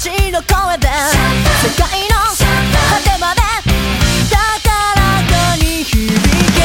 ちの声で世界の果てまでだからかに響け。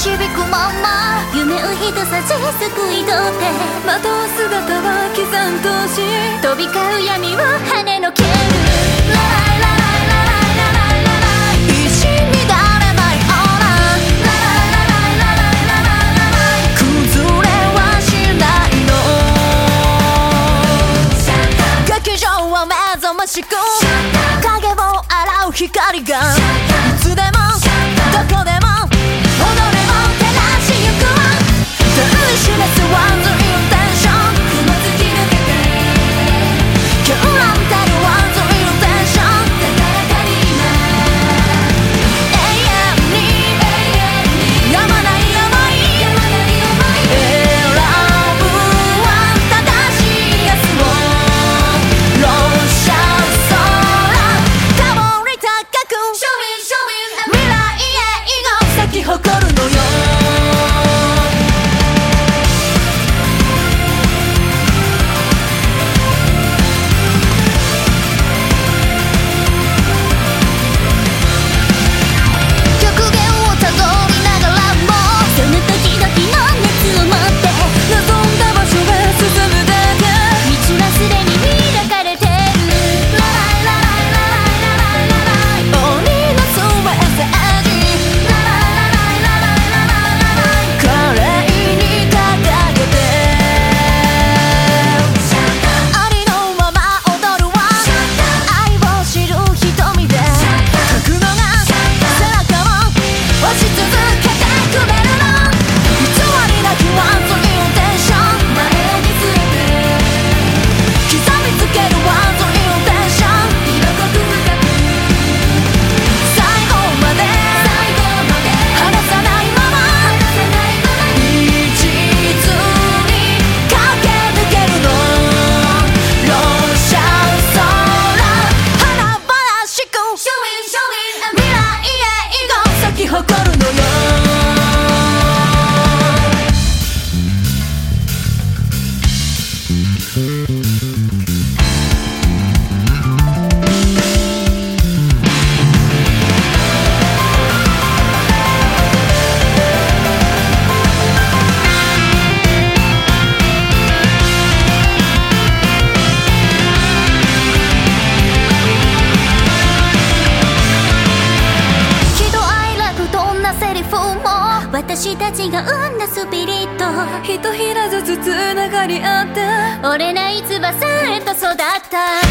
導くまま。救い取ってまとう姿は刻んとし飛び交う闇を跳ねのけるラララララララララライ石になれないオーラララララララララ崩れはしないの劇場は目覚ましく。影を洗う光が。いつでもどこでも私たちが生んだスピリット。ひとひらずつつながり合って。折れない翼へと育った